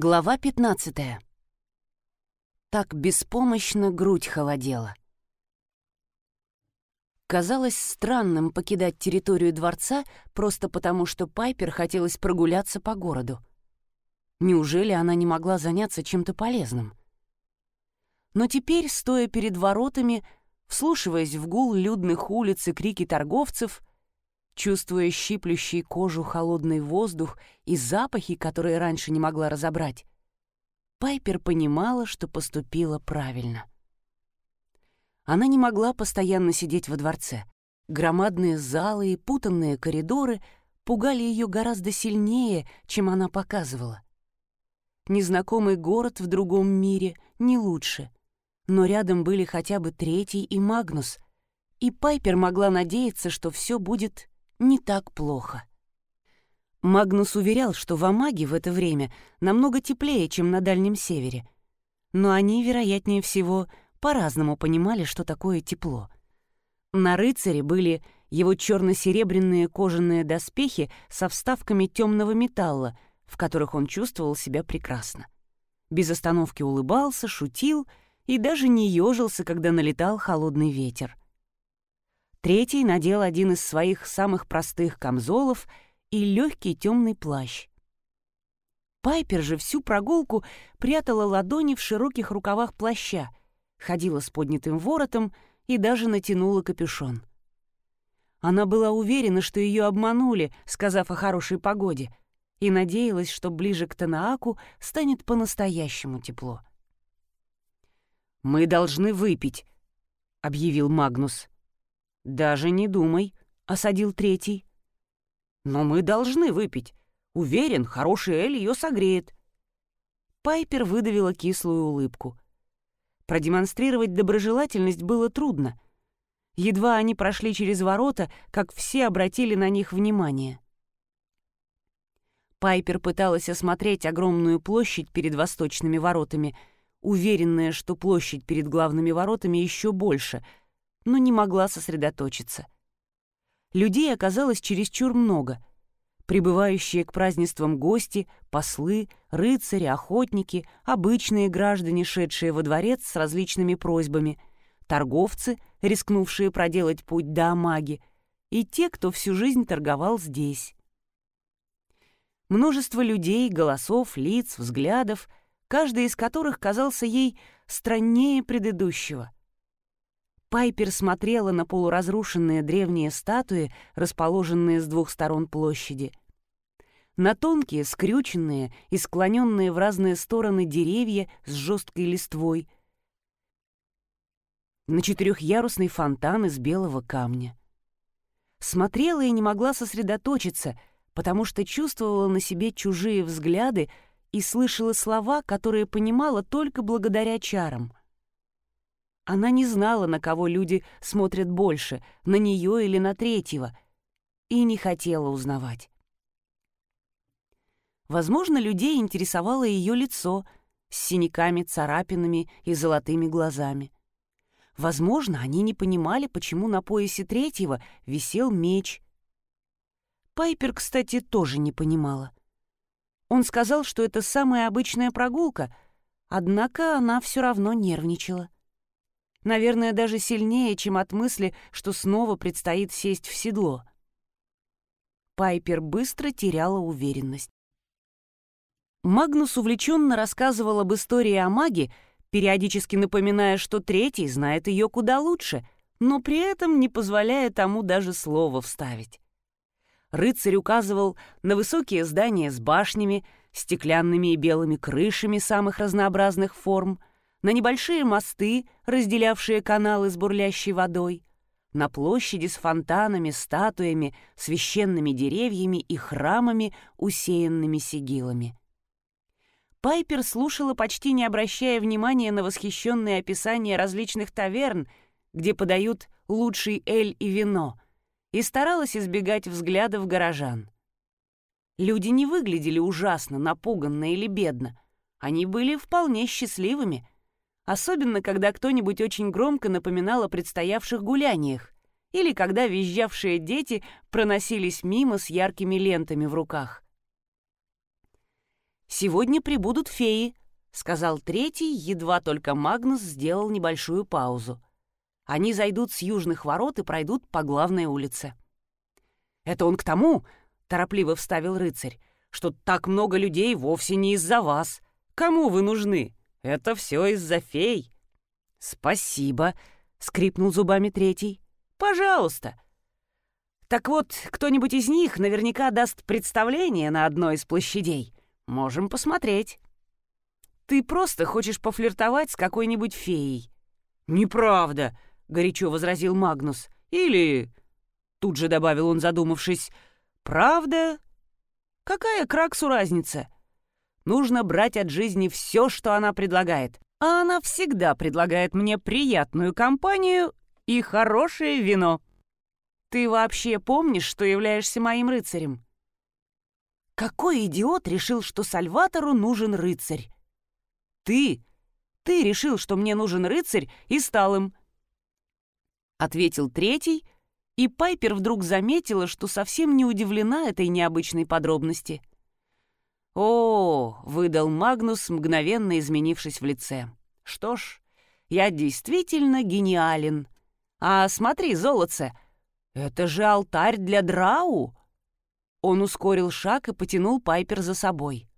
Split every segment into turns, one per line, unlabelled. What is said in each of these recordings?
Глава 15. Так беспомощно грудь холодела. Казалось странным покидать территорию дворца просто потому, что Пайпер хотелось прогуляться по городу. Неужели она не могла заняться чем-то полезным? Но теперь, стоя перед воротами, вслушиваясь в гул людных улиц и крики торговцев, чувствуя щиплющий кожу холодный воздух и запахи, которые раньше не могла разобрать, Пайпер понимала, что поступила правильно. Она не могла постоянно сидеть во дворце. Громадные залы и путанные коридоры пугали ее гораздо сильнее, чем она показывала. Незнакомый город в другом мире не лучше, но рядом были хотя бы Третий и Магнус, и Пайпер могла надеяться, что все будет не так плохо. Магнус уверял, что в Амаге в это время намного теплее, чем на Дальнем Севере. Но они, вероятнее всего, по-разному понимали, что такое тепло. На рыцаре были его черно-серебряные кожаные доспехи со вставками темного металла, в которых он чувствовал себя прекрасно. Без остановки улыбался, шутил и даже не ежился, когда налетал холодный ветер. Третий надел один из своих самых простых камзолов и легкий темный плащ. Пайпер же всю прогулку прятала ладони в широких рукавах плаща, ходила с поднятым воротом и даже натянула капюшон. Она была уверена, что ее обманули, сказав о хорошей погоде, и надеялась, что ближе к Танааку станет по-настоящему тепло. «Мы должны выпить», — объявил Магнус. «Даже не думай», — осадил третий. «Но мы должны выпить. Уверен, хороший Эль ее согреет». Пайпер выдавила кислую улыбку. Продемонстрировать доброжелательность было трудно. Едва они прошли через ворота, как все обратили на них внимание. Пайпер пыталась осмотреть огромную площадь перед восточными воротами, уверенная, что площадь перед главными воротами еще больше — но не могла сосредоточиться. Людей оказалось чересчур много. Прибывающие к празднествам гости, послы, рыцари, охотники, обычные граждане, шедшие во дворец с различными просьбами, торговцы, рискнувшие проделать путь до Амаги, и те, кто всю жизнь торговал здесь. Множество людей, голосов, лиц, взглядов, каждый из которых казался ей страннее предыдущего — Пайпер смотрела на полуразрушенные древние статуи, расположенные с двух сторон площади. На тонкие, скрюченные и склоненные в разные стороны деревья с жесткой листвой. На четырехъярусный фонтан из белого камня. Смотрела и не могла сосредоточиться, потому что чувствовала на себе чужие взгляды и слышала слова, которые понимала только благодаря чарам — она не знала, на кого люди смотрят больше, на нее или на третьего, и не хотела узнавать. Возможно, людей интересовало ее лицо с синяками, царапинами и золотыми глазами. Возможно, они не понимали, почему на поясе третьего висел меч. Пайпер, кстати, тоже не понимала. Он сказал, что это самая обычная прогулка, однако она все равно нервничала. Наверное, даже сильнее, чем от мысли, что снова предстоит сесть в седло. Пайпер быстро теряла уверенность. Магнус увлеченно рассказывал об истории о маге, периодически напоминая, что третий знает ее куда лучше, но при этом не позволяя тому даже слова вставить. Рыцарь указывал на высокие здания с башнями, стеклянными и белыми крышами самых разнообразных форм, на небольшие мосты, разделявшие каналы с бурлящей водой, на площади с фонтанами, статуями, священными деревьями и храмами, усеянными сигилами. Пайпер слушала, почти не обращая внимания на восхищенные описания различных таверн, где подают лучший эль и вино, и старалась избегать взглядов горожан. Люди не выглядели ужасно, напуганно или бедно. Они были вполне счастливыми — особенно когда кто-нибудь очень громко напоминал о предстоявших гуляниях или когда визжавшие дети проносились мимо с яркими лентами в руках. сегодня прибудут феи», — сказал третий, едва только Магнус сделал небольшую паузу. «Они зайдут с южных ворот и пройдут по главной улице». «Это он к тому», — торопливо вставил рыцарь, «что так много людей вовсе не из-за вас. Кому вы нужны? Это все из-за фей». «Спасибо», — скрипнул зубами третий. «Пожалуйста». «Так вот, кто-нибудь из них наверняка даст представление на одной из площадей. Можем посмотреть». «Ты просто хочешь пофлиртовать с какой-нибудь феей». «Неправда», — горячо возразил Магнус. «Или...» — тут же добавил он, задумавшись. «Правда? Какая Краксу разница? Нужно брать от жизни все, что она предлагает а она всегда предлагает мне приятную компанию и хорошее вино. Ты вообще помнишь, что являешься моим рыцарем? Какой идиот решил, что Сальватору нужен рыцарь? Ты! Ты решил, что мне нужен рыцарь, и стал им. Ответил третий, и Пайпер вдруг заметила, что совсем не удивлена этой необычной подробности. «О!» — выдал Магнус, мгновенно изменившись в лице. «Что ж, я действительно гениален. А смотри, золотце, это же алтарь для Драу!» Он ускорил шаг и потянул Пайпер за собой.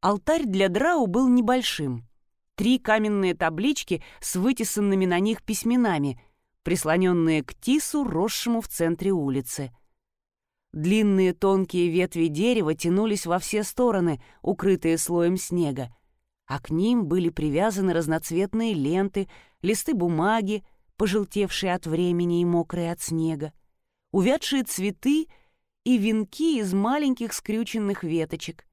Алтарь для Драу был небольшим. Три каменные таблички с вытесанными на них письменами, прислоненные к тису, росшему в центре улицы. Длинные тонкие ветви дерева тянулись во все стороны, укрытые слоем снега, а к ним были привязаны разноцветные ленты, листы бумаги, пожелтевшие от времени и мокрые от снега, увядшие цветы и венки из маленьких скрюченных веточек.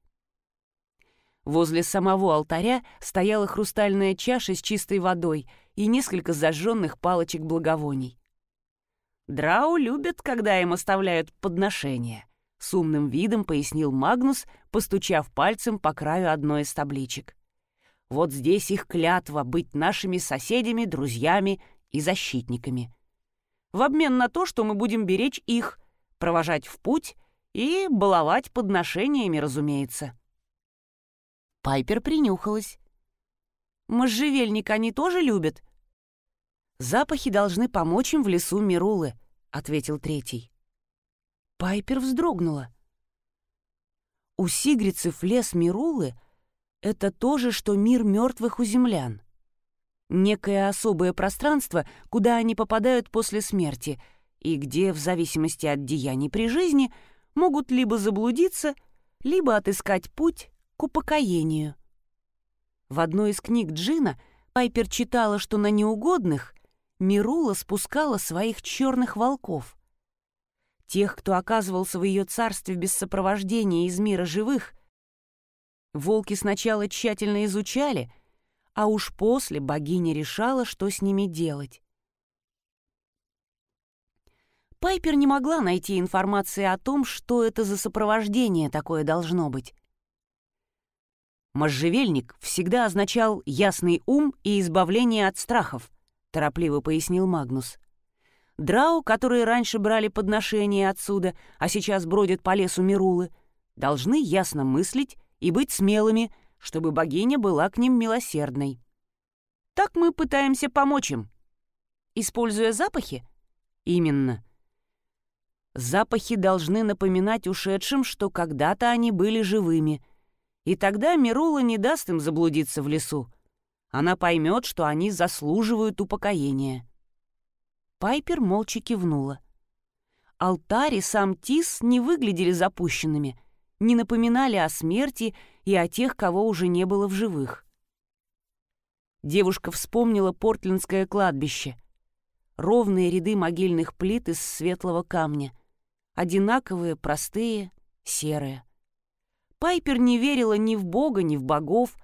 Возле самого алтаря стояла хрустальная чаша с чистой водой и несколько зажженных палочек благовоний. Драу любят, когда им оставляют подношения», — с умным видом пояснил Магнус, постучав пальцем по краю одной из табличек. «Вот здесь их клятва быть нашими соседями, друзьями и защитниками. В обмен на то, что мы будем беречь их, провожать в путь и баловать подношениями, разумеется». Пайпер принюхалась. «Можжевельник они тоже любят?» «Запахи должны помочь им в лесу Мирулы», — ответил третий. Пайпер вздрогнула. У сигрицев лес Мирулы — это то же, что мир мертвых у землян. Некое особое пространство, куда они попадают после смерти, и где, в зависимости от деяний при жизни, могут либо заблудиться, либо отыскать путь к упокоению. В одной из книг Джина Пайпер читала, что на неугодных Мирула спускала своих черных волков. Тех, кто оказывался в ее царстве без сопровождения из мира живых, волки сначала тщательно изучали, а уж после богиня решала, что с ними делать. Пайпер не могла найти информации о том, что это за сопровождение такое должно быть. Можжевельник всегда означал ясный ум и избавление от страхов. — торопливо пояснил Магнус. «Драу, которые раньше брали подношения отсюда, а сейчас бродят по лесу Мирулы, должны ясно мыслить и быть смелыми, чтобы богиня была к ним милосердной. Так мы пытаемся помочь им. Используя запахи? Именно. Запахи должны напоминать ушедшим, что когда-то они были живыми, и тогда Мирула не даст им заблудиться в лесу она поймет, что они заслуживают упокоения. Пайпер молча кивнула. Алтарь и сам Тис не выглядели запущенными, не напоминали о смерти и о тех, кого уже не было в живых. Девушка вспомнила портлендское кладбище. Ровные ряды могильных плит из светлого камня. Одинаковые, простые, серые. Пайпер не верила ни в Бога, ни в богов,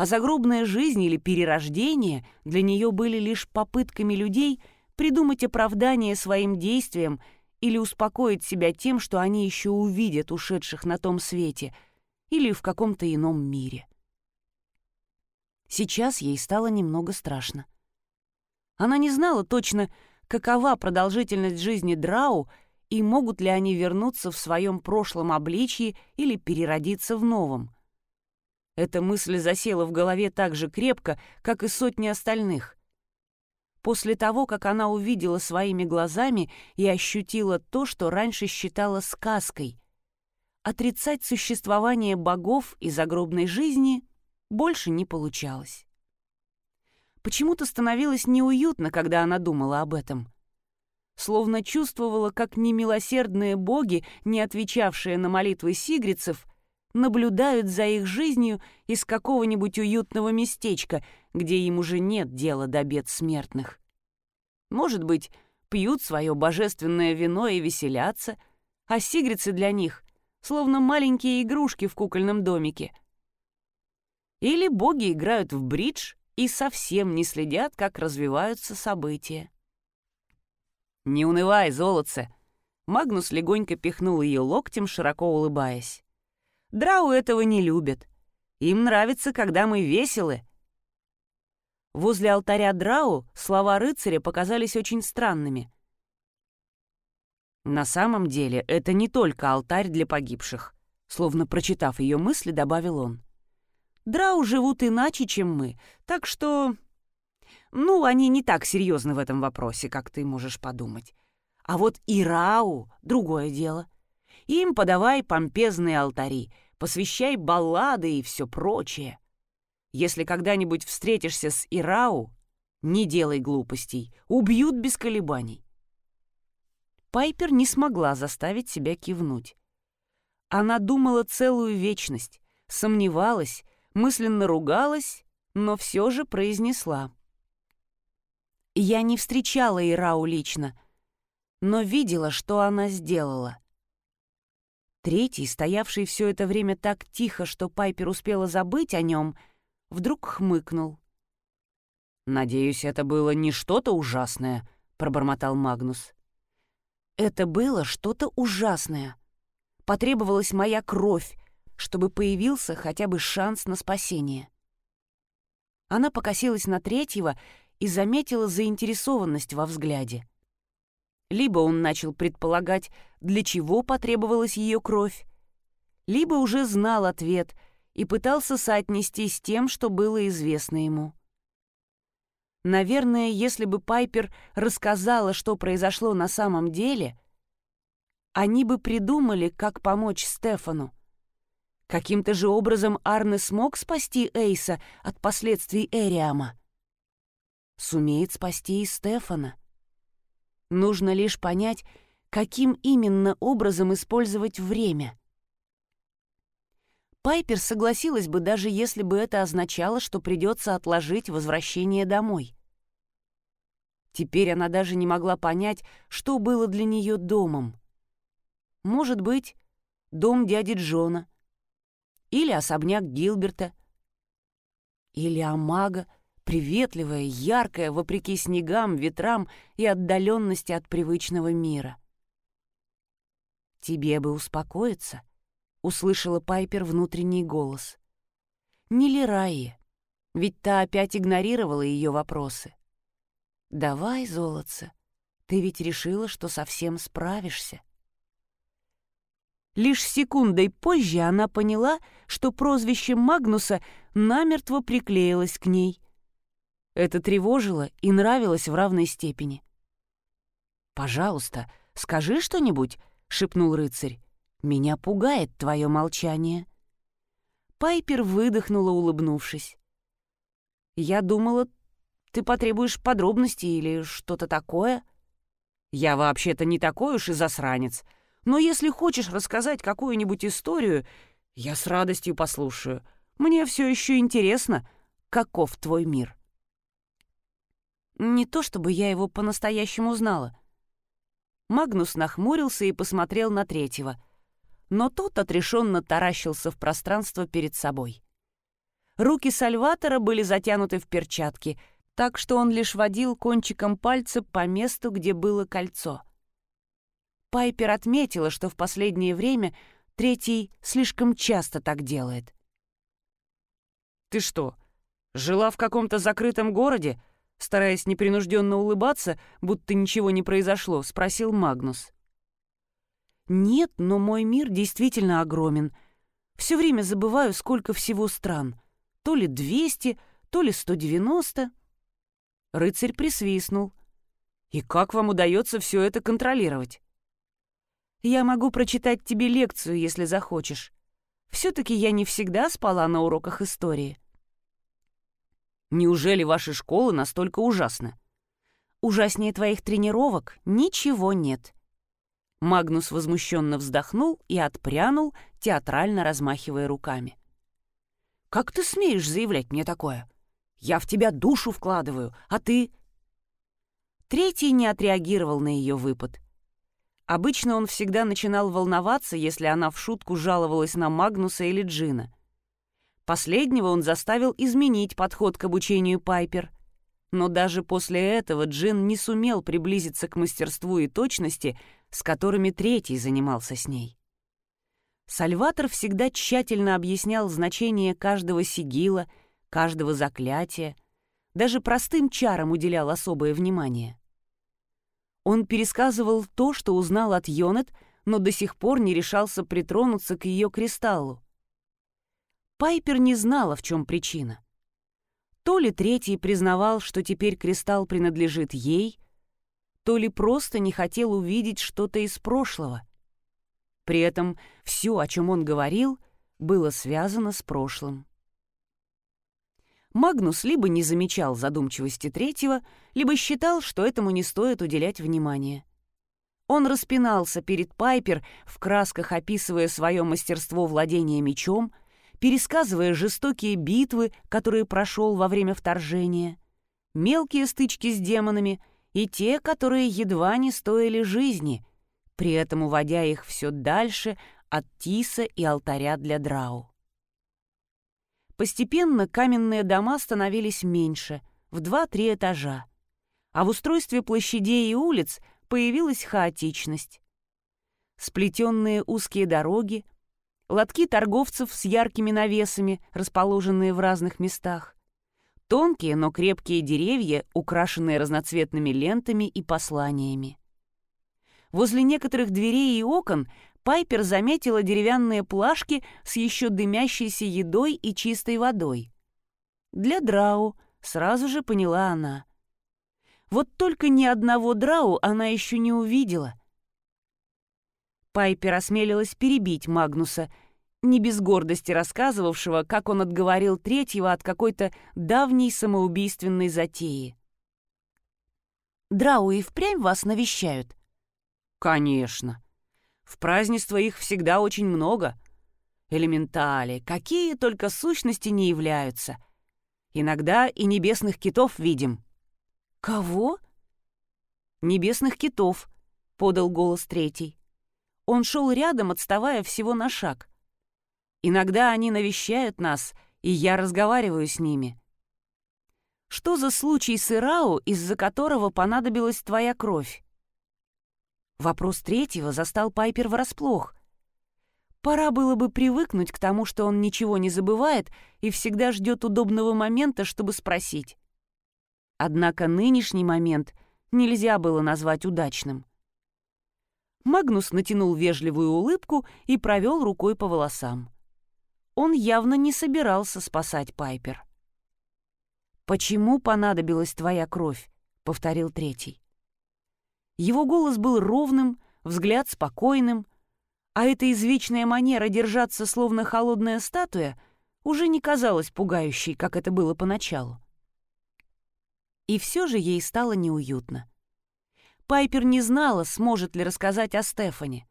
а загробная жизнь или перерождение для нее были лишь попытками людей придумать оправдание своим действиям или успокоить себя тем, что они еще увидят ушедших на том свете или в каком-то ином мире. Сейчас ей стало немного страшно. Она не знала точно, какова продолжительность жизни Драу и могут ли они вернуться в своем прошлом обличье или переродиться в новом — Эта мысль засела в голове так же крепко, как и сотни остальных. После того, как она увидела своими глазами и ощутила то, что раньше считала сказкой, отрицать существование богов и загробной жизни больше не получалось. Почему-то становилось неуютно, когда она думала об этом. Словно чувствовала, как немилосердные боги, не отвечавшие на молитвы сигрицев, наблюдают за их жизнью из какого-нибудь уютного местечка, где им уже нет дела до бед смертных. Может быть, пьют свое божественное вино и веселятся, а сигрицы для них словно маленькие игрушки в кукольном домике. Или боги играют в бридж и совсем не следят, как развиваются события. «Не унывай, золотце!» Магнус легонько пихнул ее локтем, широко улыбаясь. «Драу этого не любят. Им нравится, когда мы веселы». Возле алтаря Драу слова рыцаря показались очень странными. На самом деле это не только алтарь для погибших. Словно прочитав ее мысли, добавил он. Драу живут иначе, чем мы, так что... Ну, они не так серьезны в этом вопросе, как ты можешь подумать. А вот Ирау — другое дело. Им подавай помпезные алтари, посвящай баллады и все прочее. Если когда-нибудь встретишься с Ирау, не делай глупостей, убьют без колебаний. Пайпер не смогла заставить себя кивнуть. Она думала целую вечность, сомневалась, мысленно ругалась, но все же произнесла. «Я не встречала Ирау лично, но видела, что она сделала». Третий, стоявший все это время так тихо, что Пайпер успела забыть о нем, вдруг хмыкнул. «Надеюсь, это было не что-то ужасное», — пробормотал Магнус. Это было что-то ужасное. Потребовалась моя кровь, чтобы появился хотя бы шанс на спасение. Она покосилась на третьего и заметила заинтересованность во взгляде. Либо он начал предполагать, для чего потребовалась ее кровь, либо уже знал ответ и пытался соотнести с тем, что было известно ему. Наверное, если бы Пайпер рассказала, что произошло на самом деле, они бы придумали, как помочь Стефану. Каким-то же образом Арне смог спасти Эйса от последствий Эриама. Сумеет спасти и Стефана. Нужно лишь понять, каким именно образом использовать время. Пайпер согласилась бы, даже если бы это означало, что придется отложить возвращение домой. Теперь она даже не могла понять, что было для нее домом. Может быть, дом дяди Джона, или особняк Гилберта, или Амага, приветливая, яркая, вопреки снегам, ветрам и отдаленности от привычного мира. «Тебе бы успокоиться», — услышала Пайпер внутренний голос. «Не Лираи, ведь та опять игнорировала ее вопросы. Давай, золотце, ты ведь решила, что совсем справишься». Лишь секундой позже она поняла, что прозвище Магнуса намертво приклеилось к ней. Это тревожило и нравилось в равной степени. «Пожалуйста, скажи что-нибудь», — шепнул рыцарь. Меня пугает твое молчание». Пайпер выдохнула, улыбнувшись. «Я думала, ты потребуешь подробностей или что-то такое?» «Я вообще-то не такой уж и засранец. Но если хочешь рассказать какую-нибудь историю, я с радостью послушаю. Мне все еще интересно, каков твой мир». Не то чтобы я его по-настоящему знала. Магнус нахмурился и посмотрел на третьего — но тот отрешенно таращился в пространство перед собой. Руки Сальватора были затянуты в перчатки, так что он лишь водил кончиком пальца по месту, где было кольцо. Пайпер отметила, что в последнее время третий слишком часто так делает. «Ты что, жила в каком-то закрытом городе?» Стараясь непринужденно улыбаться, будто ничего не произошло, спросил Магнус. «Нет, но мой мир действительно огромен. Все время забываю, сколько всего стран. То ли 200, то ли 190. Рыцарь присвистнул. «И как вам удается все это контролировать?» «Я могу прочитать тебе лекцию, если захочешь. Все-таки я не всегда спала на уроках истории». «Неужели ваша школа настолько ужасна?» «Ужаснее твоих тренировок ничего нет». Магнус возмущенно вздохнул и отпрянул, театрально размахивая руками. «Как ты смеешь заявлять мне такое? Я в тебя душу вкладываю, а ты...» Третий не отреагировал на ее выпад. Обычно он всегда начинал волноваться, если она в шутку жаловалась на Магнуса или Джина. Последнего он заставил изменить подход к обучению Пайпер. Но даже после этого Джин не сумел приблизиться к мастерству и точности, с которыми третий занимался с ней. Сальватор всегда тщательно объяснял значение каждого сигила, каждого заклятия, даже простым чарам уделял особое внимание. Он пересказывал то, что узнал от Йонет, но до сих пор не решался притронуться к ее кристаллу. Пайпер не знала, в чем причина. То ли третий признавал, что теперь кристалл принадлежит ей, то ли просто не хотел увидеть что-то из прошлого — при этом все, о чем он говорил, было связано с прошлым. Магнус либо не замечал задумчивости третьего, либо считал, что этому не стоит уделять внимания. Он распинался перед Пайпер, в красках описывая свое мастерство владения мечом, пересказывая жестокие битвы, которые прошел во время вторжения, мелкие стычки с демонами и те, которые едва не стоили жизни, при этом уводя их все дальше от Тиса и алтаря для Драу. Постепенно каменные дома становились меньше, в два-три этажа, а в устройстве площадей и улиц появилась хаотичность. Сплетенные узкие дороги, лотки торговцев с яркими навесами, расположенные в разных местах, тонкие, но крепкие деревья, украшенные разноцветными лентами и посланиями. Возле некоторых дверей и окон Пайпер заметила деревянные плашки с еще дымящейся едой и чистой водой. Для Драу, сразу же поняла она. Вот только ни одного Драу она еще не увидела. Пайпер осмелилась перебить Магнуса, не без гордости рассказывавшего, как он отговорил третьего от какой-то давней самоубийственной затеи. «Драу впрямь вас навещают?» Конечно. В празднество их всегда очень много. Элементали, какие только сущности не являются. Иногда и небесных китов видим. Кого? Небесных китов, подал голос третий. Он шел рядом, отставая всего на шаг. Иногда они навещают нас, и я разговариваю с ними. Что за случай с Ирау, из-за которого понадобилась твоя кровь? Вопрос третьего застал Пайпер врасплох. Пора было бы привыкнуть к тому, что он ничего не забывает и всегда ждет удобного момента, чтобы спросить. Однако нынешний момент нельзя было назвать удачным. Магнус натянул вежливую улыбку и провел рукой по волосам. Он явно не собирался спасать Пайпер. «Почему понадобилась твоя кровь?» — повторил третий. Его голос был ровным, взгляд спокойным, а эта извечная манера держаться словно холодная статуя уже не казалась пугающей, как это было поначалу. И все же ей стало неуютно. Пайпер не знала, сможет ли рассказать о Стефане.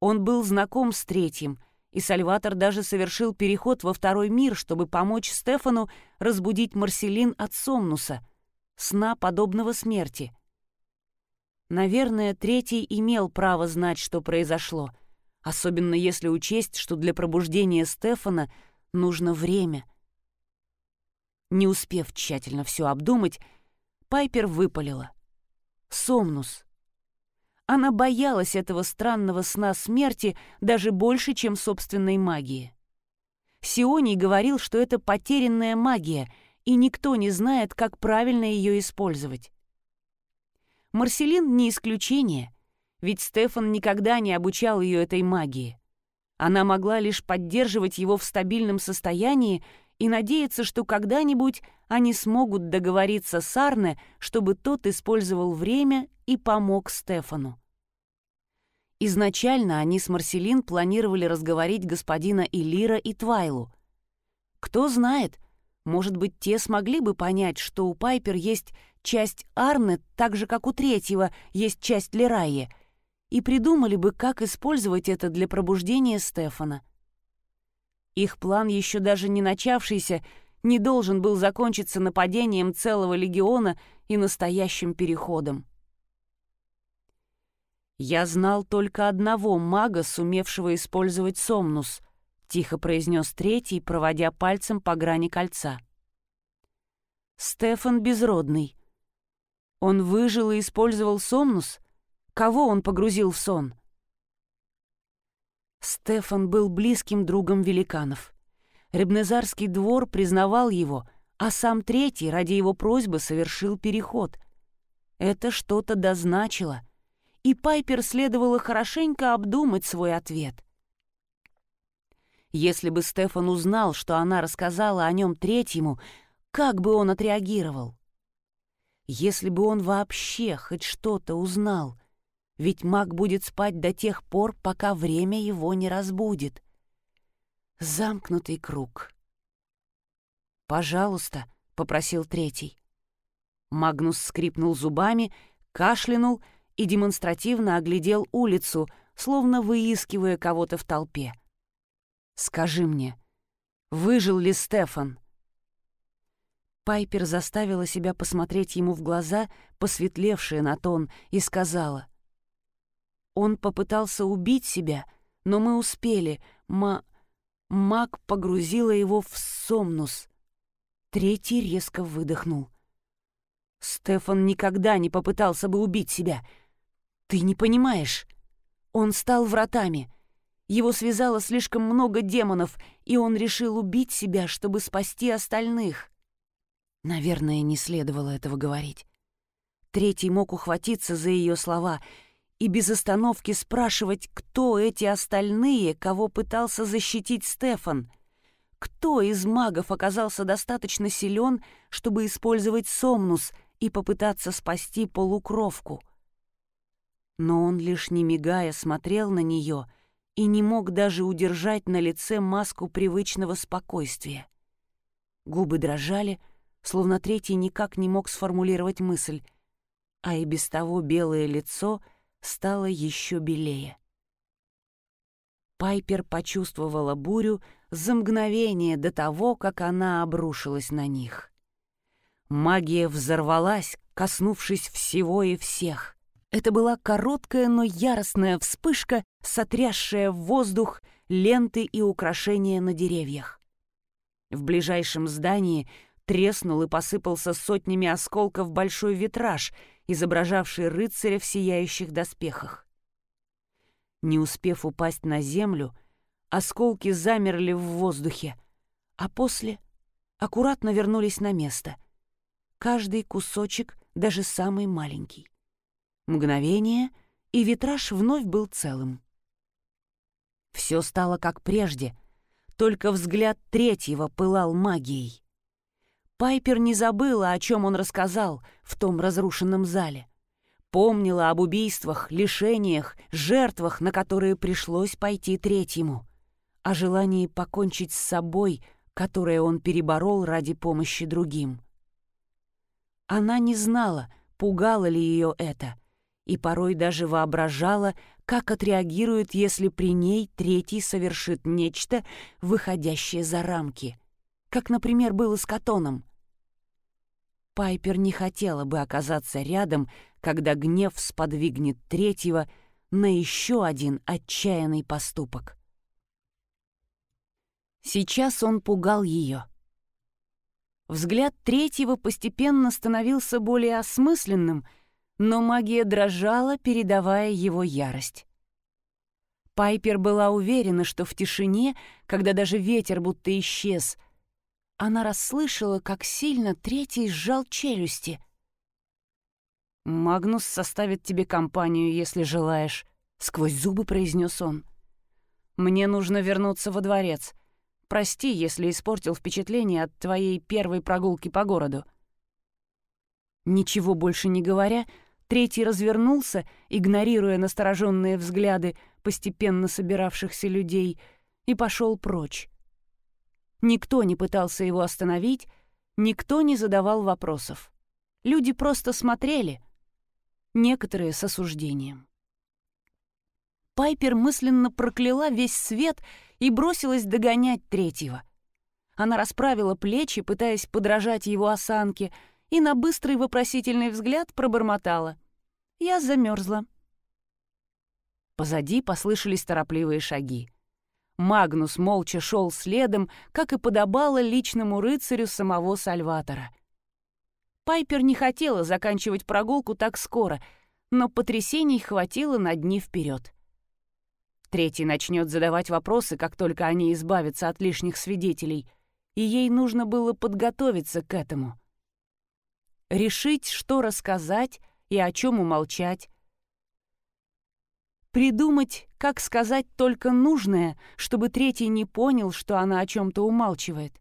Он был знаком с третьим, и Сальватор даже совершил переход во второй мир, чтобы помочь Стефану разбудить Марселин от Сомнуса, сна, подобного смерти — Наверное, третий имел право знать, что произошло, особенно если учесть, что для пробуждения Стефана нужно время. Не успев тщательно все обдумать, Пайпер выпалила. Сомнус. Она боялась этого странного сна смерти даже больше, чем собственной магии. Сионий говорил, что это потерянная магия, и никто не знает, как правильно ее использовать. Марселин не исключение, ведь Стефан никогда не обучал ее этой магии. Она могла лишь поддерживать его в стабильном состоянии и надеяться, что когда-нибудь они смогут договориться с Арне, чтобы тот использовал время и помог Стефану. Изначально они с Марселин планировали разговорить господина Илира и Твайлу. Кто знает, может быть, те смогли бы понять, что у Пайпер есть часть Арны, так же, как у третьего есть часть Лерайи, и придумали бы, как использовать это для пробуждения Стефана. Их план, еще даже не начавшийся, не должен был закончиться нападением целого легиона и настоящим переходом. «Я знал только одного мага, сумевшего использовать Сомнус», — тихо произнес третий, проводя пальцем по грани кольца. «Стефан Безродный. Он выжил и использовал Сомнус? Кого он погрузил в сон?» Стефан был близким другом великанов. Ребнезарский двор признавал его, а сам третий ради его просьбы совершил переход. Это что-то дозначило — и Пайпер следовало хорошенько обдумать свой ответ. Если бы Стефан узнал, что она рассказала о нем третьему, как бы он отреагировал? Если бы он вообще хоть что-то узнал, ведь маг будет спать до тех пор, пока время его не разбудит. Замкнутый круг. «Пожалуйста», — попросил третий. Магнус скрипнул зубами, кашлянул — и демонстративно оглядел улицу, словно выискивая кого-то в толпе. «Скажи мне, выжил ли Стефан?» Пайпер заставила себя посмотреть ему в глаза, посветлевшие на тон, и сказала. «Он попытался убить себя, но мы успели. Ма... Маг погрузила его в сомнус». Третий резко выдохнул. «Стефан никогда не попытался бы убить себя. «Ты не понимаешь. Он стал вратами. Его связало слишком много демонов, и он решил убить себя, чтобы спасти остальных». Наверное, не следовало этого говорить. Третий мог ухватиться за ее слова и без остановки спрашивать, кто эти остальные, кого пытался защитить Стефан. Кто из магов оказался достаточно силен, чтобы использовать Сомнус и попытаться спасти полукровку — но он лишь не мигая смотрел на нее и не мог даже удержать на лице маску привычного спокойствия. Губы дрожали, словно третий никак не мог сформулировать мысль, а и без того белое лицо стало еще белее. Пайпер почувствовала бурю за мгновение до того, как она обрушилась на них. Магия взорвалась, коснувшись всего и всех. Это была короткая, но яростная вспышка, сотрясшая в воздух ленты и украшения на деревьях. В ближайшем здании треснул и посыпался сотнями осколков большой витраж, изображавший рыцаря в сияющих доспехах. Не успев упасть на землю, осколки замерли в воздухе, а после аккуратно вернулись на место. Каждый кусочек, даже самый маленький. Мгновение, и витраж вновь был целым. Все стало как прежде, только взгляд третьего пылал магией. Пайпер не забыла, о чем он рассказал в том разрушенном зале. Помнила об убийствах, лишениях, жертвах, на которые пришлось пойти третьему. О желании покончить с собой, которое он переборол ради помощи другим. Она не знала, пугало ли ее это — и порой даже воображала, как отреагирует, если при ней третий совершит нечто, выходящее за рамки, как, например, было с Катоном. Пайпер не хотела бы оказаться рядом, когда гнев сподвигнет третьего на еще один отчаянный поступок. Сейчас он пугал ее. Взгляд третьего постепенно становился более осмысленным — но магия дрожала, передавая его ярость. Пайпер была уверена, что в тишине, когда даже ветер будто исчез, она расслышала, как сильно третий сжал челюсти. «Магнус составит тебе компанию, если желаешь», — сквозь зубы произнес он. «Мне нужно вернуться во дворец. Прости, если испортил впечатление от твоей первой прогулки по городу». Ничего больше не говоря, третий развернулся, игнорируя настороженные взгляды постепенно собиравшихся людей, и пошел прочь. Никто не пытался его остановить, никто не задавал вопросов. Люди просто смотрели, некоторые с осуждением. Пайпер мысленно прокляла весь свет и бросилась догонять третьего. Она расправила плечи, пытаясь подражать его осанке, и на быстрый вопросительный взгляд пробормотала. «Я замерзла». Позади послышались торопливые шаги. Магнус молча шел следом, как и подобало личному рыцарю самого Сальватора. Пайпер не хотела заканчивать прогулку так скоро, но потрясений хватило на дни вперед. Третий начнет задавать вопросы, как только они избавятся от лишних свидетелей, и ей нужно было подготовиться к этому. Решить, что рассказать и о чем умолчать. Придумать, как сказать только нужное, чтобы третий не понял, что она о чем-то умалчивает.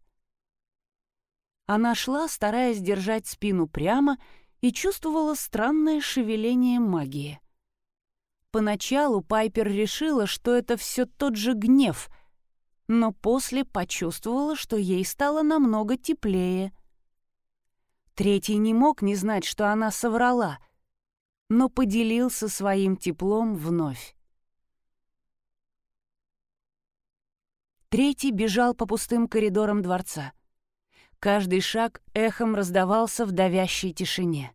Она шла, стараясь держать спину прямо, и чувствовала странное шевеление магии. Поначалу Пайпер решила, что это все тот же гнев, но после почувствовала, что ей стало намного теплее. Третий не мог не знать, что она соврала, но поделился своим теплом вновь. Третий бежал по пустым коридорам дворца. Каждый шаг эхом раздавался в давящей тишине.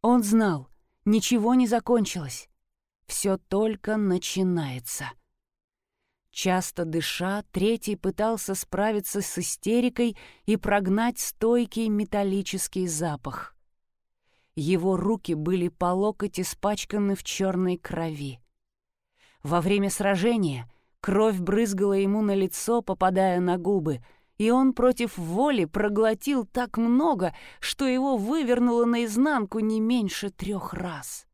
Он знал, Ничего не закончилось. Все только начинается. Часто дыша, третий пытался справиться с истерикой и прогнать стойкий металлический запах. Его руки были по локоть испачканы в черной крови. Во время сражения кровь брызгала ему на лицо, попадая на губы — и он против воли проглотил так много, что его вывернуло наизнанку не меньше трех раз.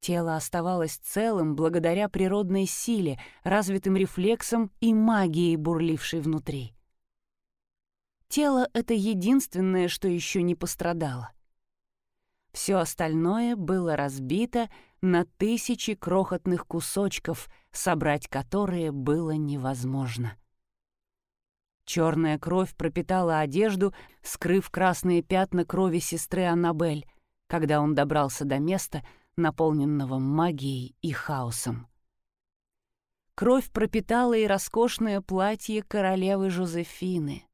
Тело оставалось целым благодаря природной силе, развитым рефлексам и магии, бурлившей внутри. Тело — это единственное, что еще не пострадало. Все остальное было разбито на тысячи крохотных кусочков, собрать которые было невозможно. Черная кровь пропитала одежду, скрыв красные пятна крови сестры Аннабель, когда он добрался до места, наполненного магией и хаосом. Кровь пропитала и роскошное платье королевы Жозефины.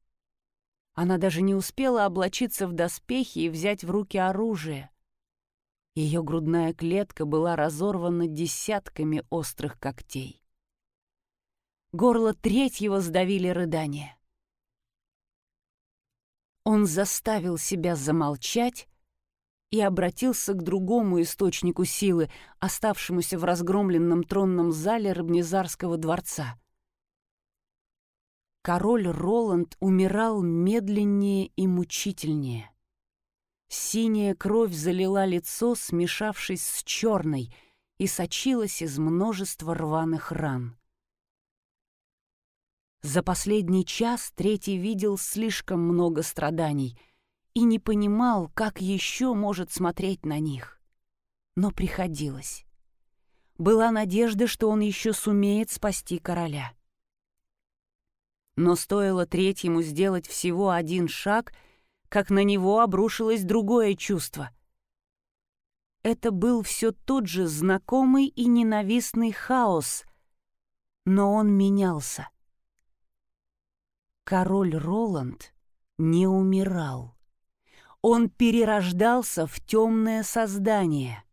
Она даже не успела облачиться в доспехи и взять в руки оружие. Ее грудная клетка была разорвана десятками острых когтей. Горло третьего сдавили рыдания. Он заставил себя замолчать и обратился к другому источнику силы, оставшемуся в разгромленном тронном зале Рабнезарского дворца. Король Роланд умирал медленнее и мучительнее. Синяя кровь залила лицо, смешавшись с черной, и сочилась из множества рваных ран. За последний час третий видел слишком много страданий и не понимал, как еще может смотреть на них. Но приходилось. Была надежда, что он еще сумеет спасти короля. Но стоило третьему сделать всего один шаг, как на него обрушилось другое чувство. Это был все тот же знакомый и ненавистный хаос, но он менялся. Король Роланд не умирал. Он перерождался в темное создание.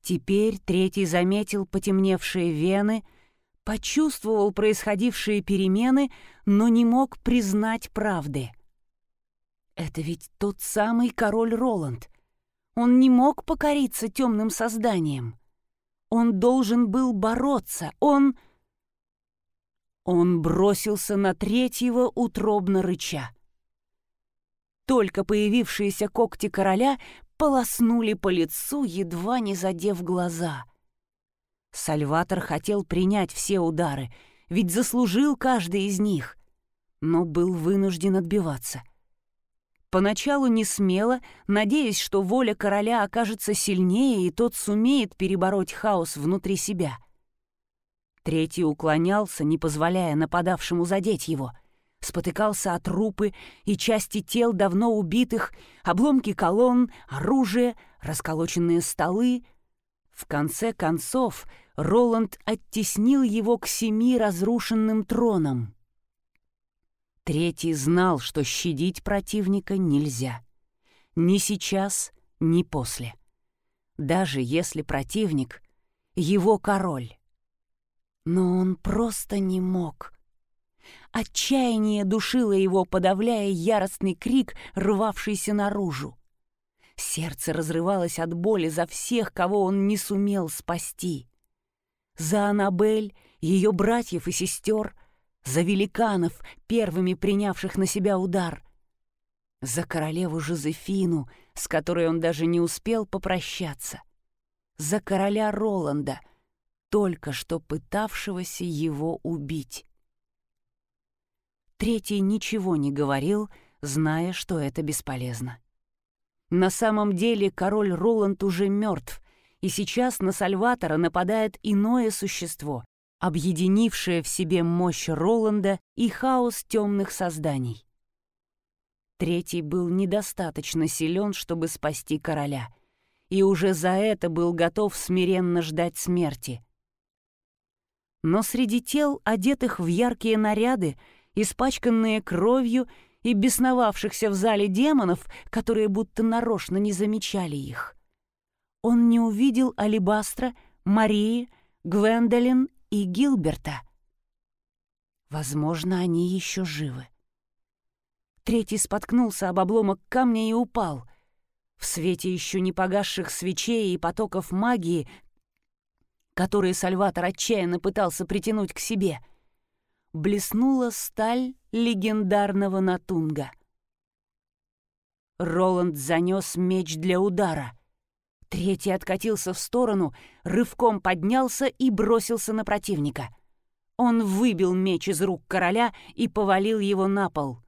Теперь третий заметил потемневшие вены, почувствовал происходившие перемены, но не мог признать правды. Это ведь тот самый король Роланд. Он не мог покориться темным созданиям. Он должен был бороться. Он... Он бросился на третьего утробно рыча. Только появившиеся когти короля полоснули по лицу, едва не задев глаза. Сальватор хотел принять все удары, ведь заслужил каждый из них, но был вынужден отбиваться. Поначалу не смело, надеясь, что воля короля окажется сильнее, и тот сумеет перебороть хаос внутри себя. Третий уклонялся, не позволяя нападавшему задеть его. Спотыкался от трупы и части тел давно убитых, обломки колонн, оружие, расколоченные столы. В конце концов, Роланд оттеснил его к семи разрушенным тронам. Третий знал, что щадить противника нельзя. Ни сейчас, ни после. Даже если противник — его король. Но он просто не мог. Отчаяние душило его, подавляя яростный крик, рвавшийся наружу. Сердце разрывалось от боли за всех, кого он не сумел спасти. За Аннабель, ее братьев и сестер — за великанов, первыми принявших на себя удар, за королеву Жозефину, с которой он даже не успел попрощаться, за короля Роланда, только что пытавшегося его убить. Третий ничего не говорил, зная, что это бесполезно. На самом деле король Роланд уже мертв, и сейчас на Сальватора нападает иное существо, объединившая в себе мощь Роланда и хаос темных созданий. Третий был недостаточно силен, чтобы спасти короля, и уже за это был готов смиренно ждать смерти. Но среди тел, одетых в яркие наряды, испачканные кровью и бесновавшихся в зале демонов, которые будто нарочно не замечали их, он не увидел Алибастра, Марии, Гвендолин и Гилберта. Возможно, они еще живы. Третий споткнулся об обломок камня и упал. В свете еще не погасших свечей и потоков магии, которые Сальватор отчаянно пытался притянуть к себе, блеснула сталь легендарного Натунга. Роланд занес меч для удара — Третий откатился в сторону, рывком поднялся и бросился на противника. Он выбил меч из рук короля и повалил его на пол.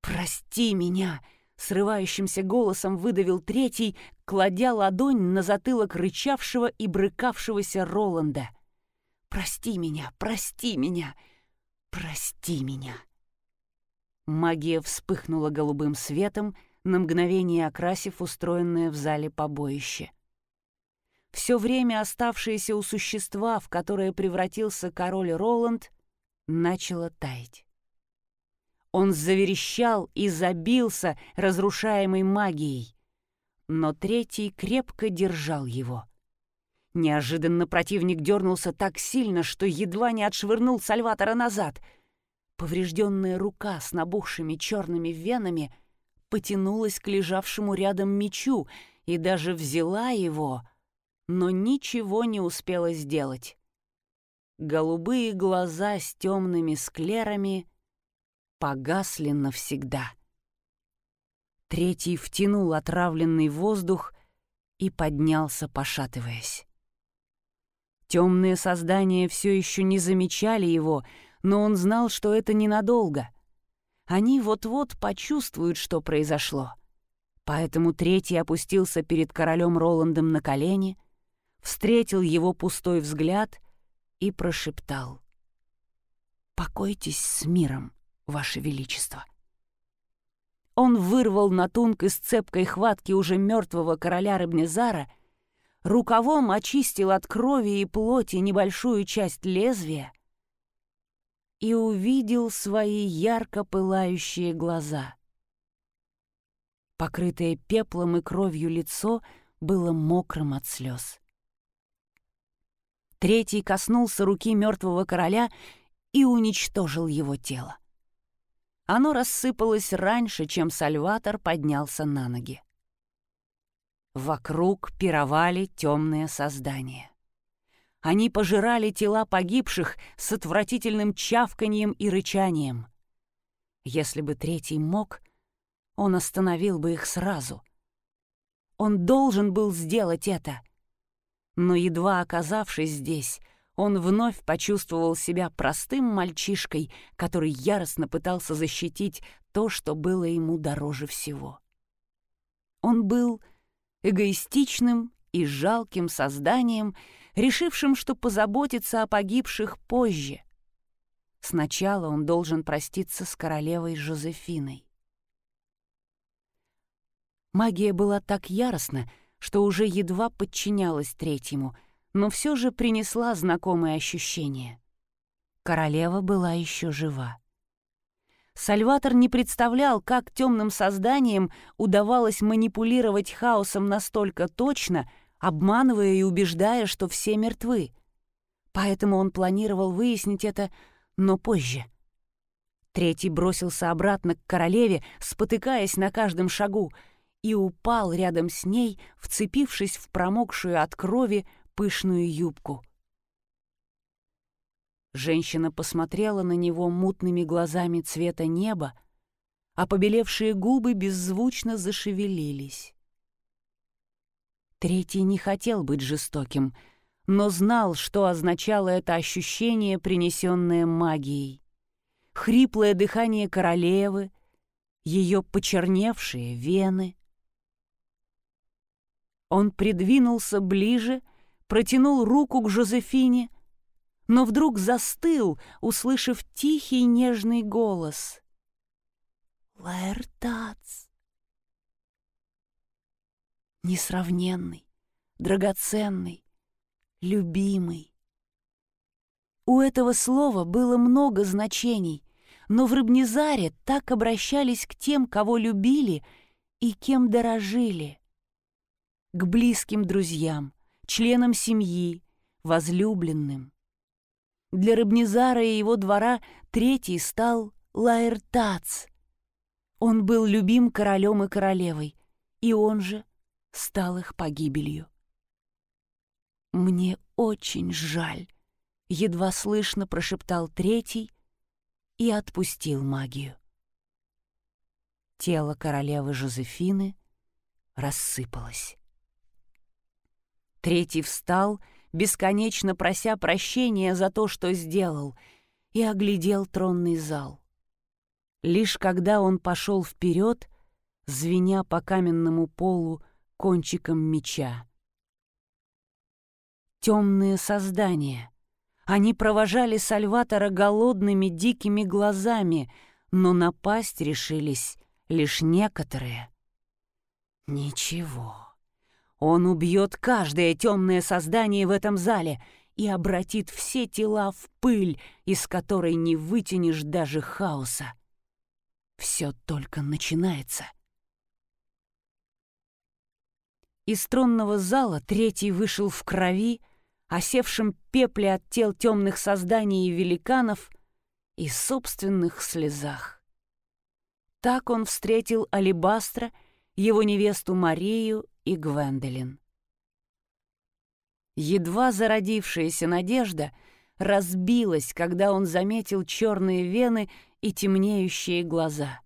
«Прости меня!» — срывающимся голосом выдавил третий, кладя ладонь на затылок рычавшего и брыкавшегося Роланда. «Прости меня! Прости меня! Прости меня!» Магия вспыхнула голубым светом, на мгновение окрасив устроенное в зале побоище. Все время оставшееся у существа, в которое превратился король Роланд, начало таять. Он заверещал и забился, разрушаемой магией. Но третий крепко держал его. Неожиданно противник дернулся так сильно, что едва не отшвырнул Сальватора назад. Поврежденная рука с набухшими черными венами — потянулась к лежавшему рядом мечу и даже взяла его, но ничего не успела сделать. Голубые глаза с темными склерами погасли навсегда. Третий втянул отравленный воздух и поднялся, пошатываясь. Темные создания все еще не замечали его, но он знал, что это ненадолго они вот-вот почувствуют, что произошло. Поэтому третий опустился перед королем Роландом на колени, встретил его пустой взгляд и прошептал. «Покойтесь с миром, Ваше Величество». Он вырвал натунг из цепкой хватки уже мертвого короля Рыбнезара, рукавом очистил от крови и плоти небольшую часть лезвия — и увидел свои ярко пылающие глаза. Покрытое пеплом и кровью лицо было мокрым от слез. Третий коснулся руки мертвого короля и уничтожил его тело. Оно рассыпалось раньше, чем Сальватор поднялся на ноги. Вокруг пировали темные создания. Они пожирали тела погибших с отвратительным чавканьем и рычанием. Если бы третий мог, он остановил бы их сразу. Он должен был сделать это. Но едва оказавшись здесь, он вновь почувствовал себя простым мальчишкой, который яростно пытался защитить то, что было ему дороже всего. Он был эгоистичным и жалким созданием, решившим, что позаботится о погибших позже. Сначала он должен проститься с королевой Жозефиной. Магия была так яростна, что уже едва подчинялась третьему, но все же принесла знакомые ощущения. Королева была еще жива. Сальватор не представлял, как темным созданиям удавалось манипулировать хаосом настолько точно, обманывая и убеждая, что все мертвы. Поэтому он планировал выяснить это, но позже. Третий бросился обратно к королеве, спотыкаясь на каждом шагу, и упал рядом с ней, вцепившись в промокшую от крови пышную юбку. Женщина посмотрела на него мутными глазами цвета неба, а побелевшие губы беззвучно зашевелились. Третий не хотел быть жестоким, но знал, что означало это ощущение, принесенное магией. Хриплое дыхание королевы, ее почерневшие вены. Он придвинулся ближе — протянул руку к Жозефине, но вдруг застыл, услышав тихий нежный голос. «Лаэртац!» Несравненный, драгоценный, любимый. У этого слова было много значений, но в Рыбнезаре так обращались к тем, кого любили и кем дорожили. К близким друзьям, членам семьи, возлюбленным. Для Рыбнезара и его двора третий стал Лаэртац. Он был любим королем и королевой, и он же стал их погибелью. «Мне очень жаль», — едва слышно прошептал третий и отпустил магию. Тело королевы Жозефины рассыпалось. Третий встал, бесконечно прося прощения за то, что сделал, и оглядел тронный зал. Лишь когда он пошел вперед, звеня по каменному полу кончиком меча. Темные создания. Они провожали Сальватора голодными дикими глазами, но напасть решились лишь некоторые. Ничего. Он убьет каждое темное создание в этом зале и обратит все тела в пыль, из которой не вытянешь даже хаоса. Все только начинается. Из тронного зала третий вышел в крови, осевшем пепле от тел темных созданий и великанов и собственных слезах. Так он встретил Алибастра, его невесту Марию и Гвендолин. Едва зародившаяся надежда разбилась, когда он заметил черные вены и темнеющие глаза.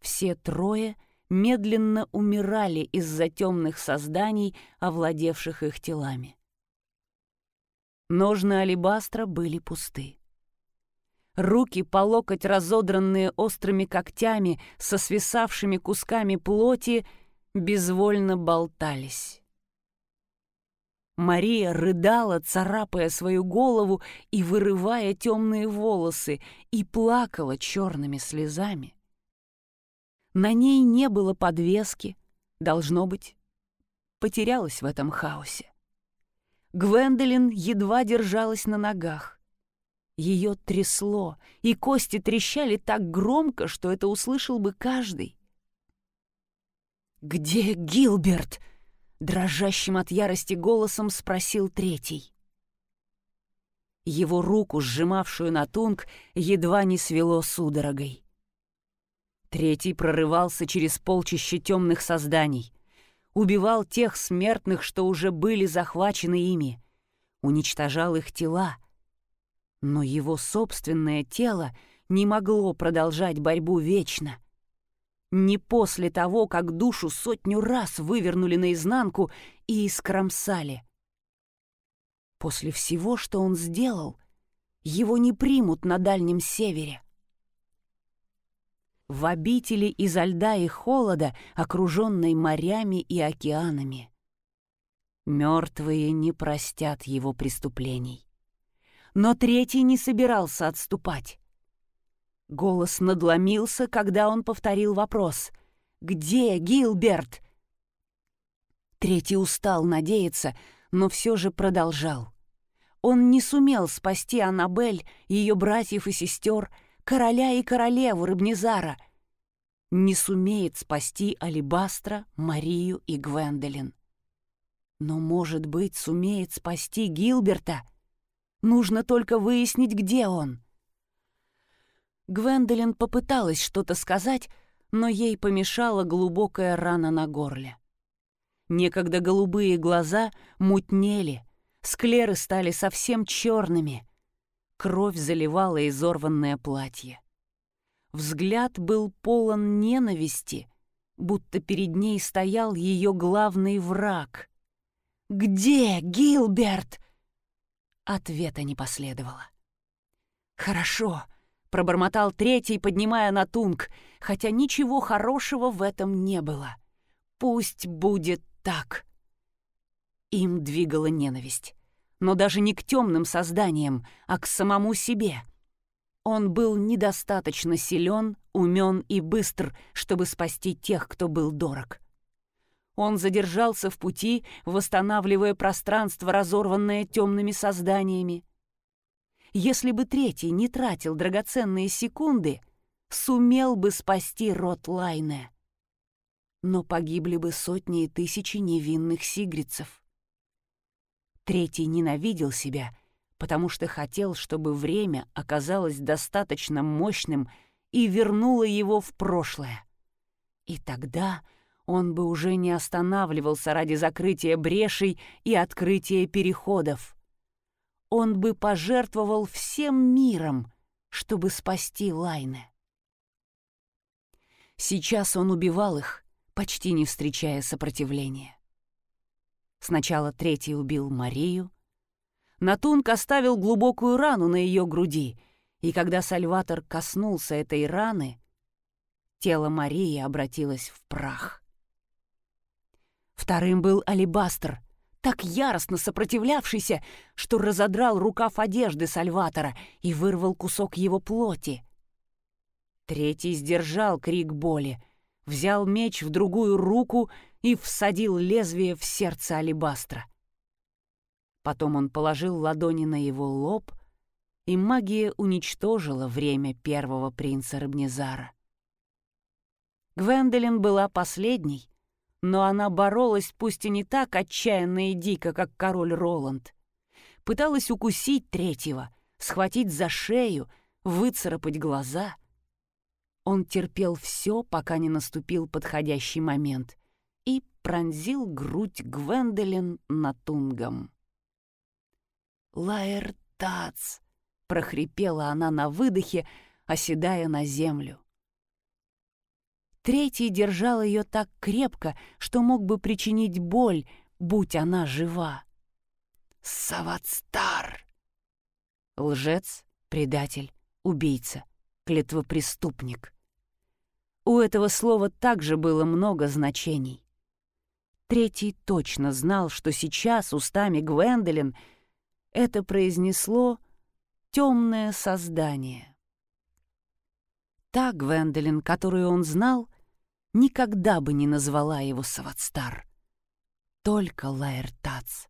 Все трое медленно умирали из-за темных созданий, овладевших их телами. Ножны алебастра были пусты. Руки по локоть разодранные острыми когтями со свисавшими кусками плоти — безвольно болтались. Мария рыдала, царапая свою голову и вырывая темные волосы, и плакала черными слезами. На ней не было подвески, должно быть, потерялась в этом хаосе. Гвендолин едва держалась на ногах. Ее трясло, и кости трещали так громко, что это услышал бы каждый. «Где Гилберт?» — дрожащим от ярости голосом спросил третий. Его руку, сжимавшую на тунг, едва не свело судорогой. Третий прорывался через полчище темных созданий, убивал тех смертных, что уже были захвачены ими, уничтожал их тела. Но его собственное тело не могло продолжать борьбу вечно. Не после того, как душу сотню раз вывернули наизнанку и искромсали. После всего, что он сделал, его не примут на Дальнем Севере. В обители изо льда и холода, окруженной морями и океанами. Мертвые не простят его преступлений. Но третий не собирался отступать. Голос надломился, когда он повторил вопрос. «Где Гилберт?» Третий устал надеяться, но все же продолжал. Он не сумел спасти Аннабель, ее братьев и сестер, короля и королеву Рыбнезара. Не сумеет спасти Алибастра, Марию и Гвендолин. Но, может быть, сумеет спасти Гилберта. Нужно только выяснить, где он. Гвендолин попыталась что-то сказать, но ей помешала глубокая рана на горле. Некогда голубые глаза мутнели, склеры стали совсем черными. Кровь заливала изорванное платье. Взгляд был полон ненависти, будто перед ней стоял ее главный враг. «Где Гилберт?» Ответа не последовало. «Хорошо», — пробормотал третий, поднимая на тунг, хотя ничего хорошего в этом не было. «Пусть будет так». Им двигала ненависть, но даже не к темным созданиям, а к самому себе. Он был недостаточно силен, умен и быстр, чтобы спасти тех, кто был дорог. Он задержался в пути, восстанавливая пространство, разорванное темными созданиями. Если бы третий не тратил драгоценные секунды, сумел бы спасти род Лайне. Но погибли бы сотни и тысячи невинных сигрицев. Третий ненавидел себя, потому что хотел, чтобы время оказалось достаточно мощным и вернуло его в прошлое. И тогда он бы уже не останавливался ради закрытия брешей и открытия переходов. Он бы пожертвовал всем миром, чтобы спасти Лайне. Сейчас он убивал их, почти не встречая сопротивления. Сначала третий убил Марию. Натунк оставил глубокую рану на ее груди, и когда Сальватор коснулся этой раны, тело Марии обратилось в прах. Вторым был алибастр, так яростно сопротивлявшийся, что разодрал рукав одежды Сальватора и вырвал кусок его плоти. Третий сдержал крик боли, взял меч в другую руку и всадил лезвие в сердце алибастра. Потом он положил ладони на его лоб, и магия уничтожила время первого принца Рабнезара. Гвендолин была последней, но она боролась пусть и не так отчаянно и дико, как король Роланд. Пыталась укусить третьего, схватить за шею, выцарапать глаза. Он терпел все, пока не наступил подходящий момент, и пронзил грудь Гвендолин натунгом. «Лаэртац!» — прохрипела она на выдохе, оседая на землю. Третий держал ее так крепко, что мог бы причинить боль, будь она жива. «Саватстар!» Лжец, предатель, убийца, клетвопреступник. У этого слова также было много значений. Третий точно знал, что сейчас устами Гвендолин это произнесло темное создание. Та Гвендолин, которую он знал, никогда бы не назвала его Саватстар. Только Лаэртац.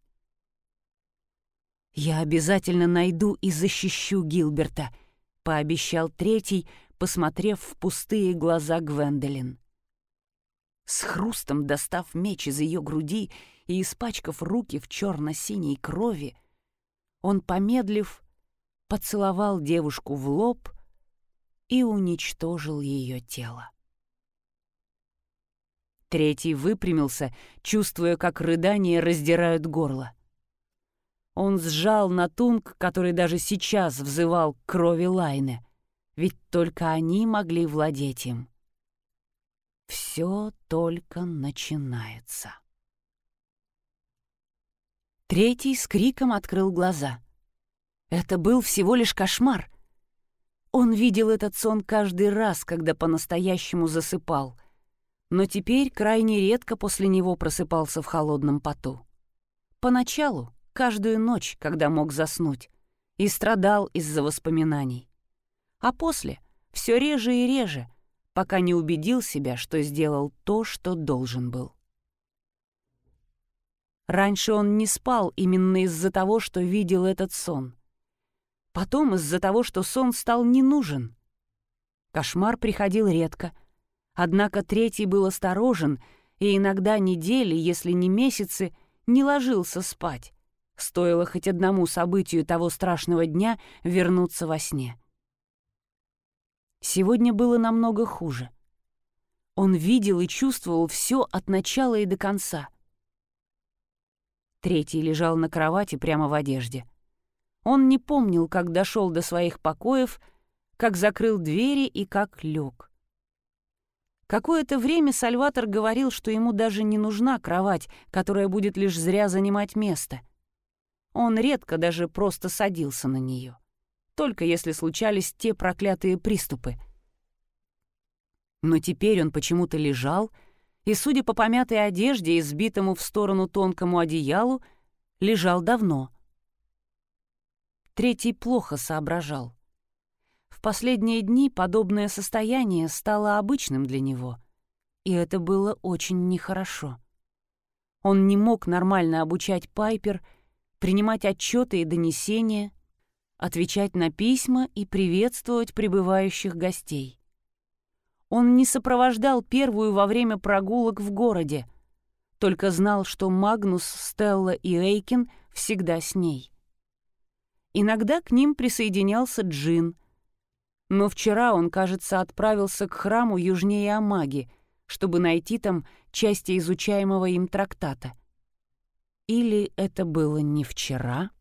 «Я обязательно найду и защищу Гилберта», — пообещал третий, посмотрев в пустые глаза Гвендолин. С хрустом достав меч из ее груди и испачкав руки в черно-синей крови, он, помедлив, поцеловал девушку в лоб и уничтожил ее тело. Третий выпрямился, чувствуя, как рыдания раздирают горло. Он сжал натунг, который даже сейчас взывал к крови Лайны, ведь только они могли владеть им. Все только начинается. Третий с криком открыл глаза. Это был всего лишь кошмар. Он видел этот сон каждый раз, когда по-настоящему засыпал, но теперь крайне редко после него просыпался в холодном поту. Поначалу, каждую ночь, когда мог заснуть, и страдал из-за воспоминаний. А после все реже и реже, пока не убедил себя, что сделал то, что должен был. Раньше он не спал именно из-за того, что видел этот сон. Потом из-за того, что сон стал не нужен. Кошмар приходил редко, однако третий был осторожен и иногда недели, если не месяцы, не ложился спать. Стоило хоть одному событию того страшного дня вернуться во сне. Сегодня было намного хуже. Он видел и чувствовал все от начала и до конца. Третий лежал на кровати прямо в одежде. Он не помнил, как дошел до своих покоев, как закрыл двери и как лег. Какое-то время Сальватор говорил, что ему даже не нужна кровать, которая будет лишь зря занимать место. Он редко даже просто садился на нее, только если случались те проклятые приступы. Но теперь он почему-то лежал и, судя по помятой одежде и сбитому в сторону тонкому одеялу, лежал давно. Третий плохо соображал. В последние дни подобное состояние стало обычным для него, и это было очень нехорошо. Он не мог нормально обучать Пайпер, принимать отчеты и донесения, отвечать на письма и приветствовать прибывающих гостей. Он не сопровождал первую во время прогулок в городе, только знал, что Магнус, Стелла и Эйкин всегда с ней. Иногда к ним присоединялся Джин, но вчера он, кажется, отправился к храму южнее Амаги, чтобы найти там части изучаемого им трактата. Или это было не вчера?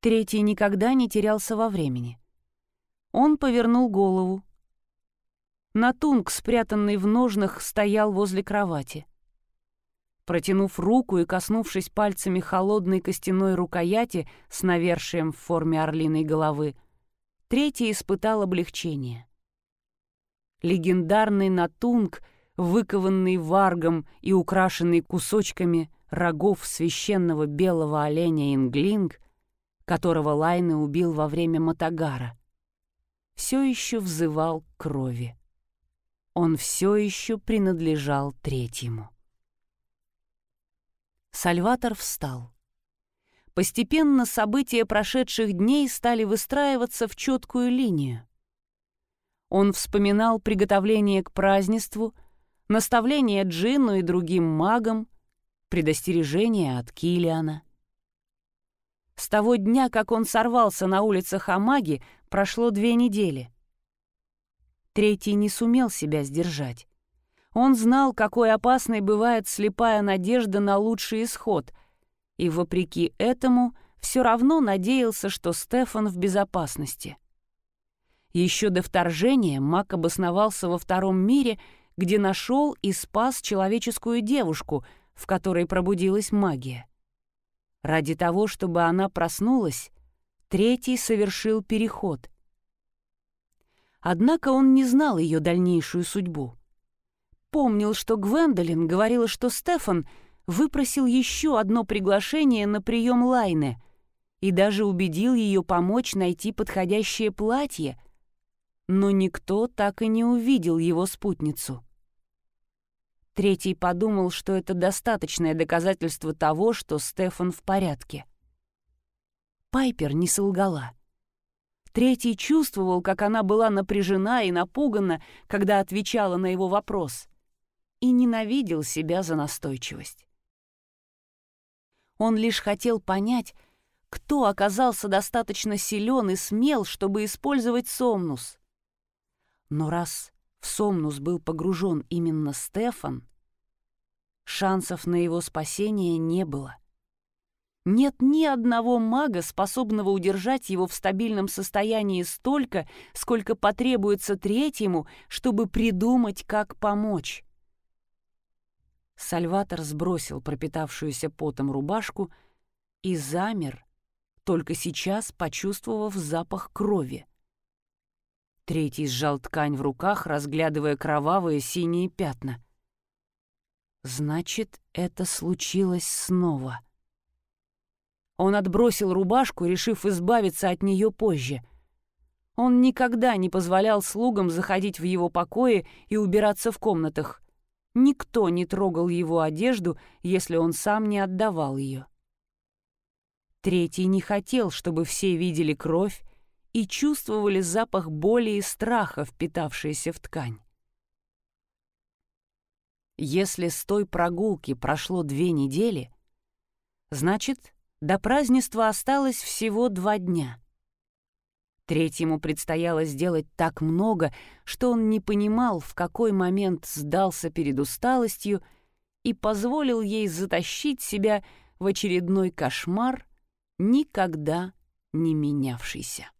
Третий никогда не терялся во времени. Он повернул голову, Натунг, спрятанный в ножнах, стоял возле кровати. Протянув руку и коснувшись пальцами холодной костяной рукояти с навершием в форме орлиной головы, третий испытал облегчение. Легендарный Натунг, выкованный варгом и украшенный кусочками рогов священного белого оленя Инглинг, которого Лайны убил во время Матагара, все еще взывал крови он все еще принадлежал третьему. Сальватор встал. Постепенно события прошедших дней стали выстраиваться в четкую линию. Он вспоминал приготовление к празднеству, наставление Джину и другим магам, предостережение от Килиана. С того дня, как он сорвался на улицах Амаги, прошло две недели — Третий не сумел себя сдержать. Он знал, какой опасной бывает слепая надежда на лучший исход, и, вопреки этому, все равно надеялся, что Стефан в безопасности. Еще до вторжения маг обосновался во втором мире, где нашел и спас человеческую девушку, в которой пробудилась магия. Ради того, чтобы она проснулась, третий совершил переход — Однако он не знал ее дальнейшую судьбу. Помнил, что Гвендолин говорила, что Стефан выпросил еще одно приглашение на прием Лайны и даже убедил ее помочь найти подходящее платье, но никто так и не увидел его спутницу. Третий подумал, что это достаточное доказательство того, что Стефан в порядке. Пайпер не солгала — Третий чувствовал, как она была напряжена и напугана, когда отвечала на его вопрос, и ненавидел себя за настойчивость. Он лишь хотел понять, кто оказался достаточно силен и смел, чтобы использовать Сомнус. Но раз в Сомнус был погружен именно Стефан, шансов на его спасение не было. Нет ни одного мага, способного удержать его в стабильном состоянии столько, сколько потребуется третьему, чтобы придумать, как помочь. Сальватор сбросил пропитавшуюся потом рубашку и замер, только сейчас почувствовав запах крови. Третий сжал ткань в руках, разглядывая кровавые синие пятна. Значит, это случилось снова. Он отбросил рубашку, решив избавиться от нее позже. Он никогда не позволял слугам заходить в его покои и убираться в комнатах. Никто не трогал его одежду, если он сам не отдавал ее. Третий не хотел, чтобы все видели кровь и чувствовали запах боли и страха, впитавшийся в ткань. Если с той прогулки прошло две недели, значит, до празднества осталось всего два дня. Третьему предстояло сделать так много, что он не понимал, в какой момент сдался перед усталостью и позволил ей затащить себя в очередной кошмар, никогда не менявшийся.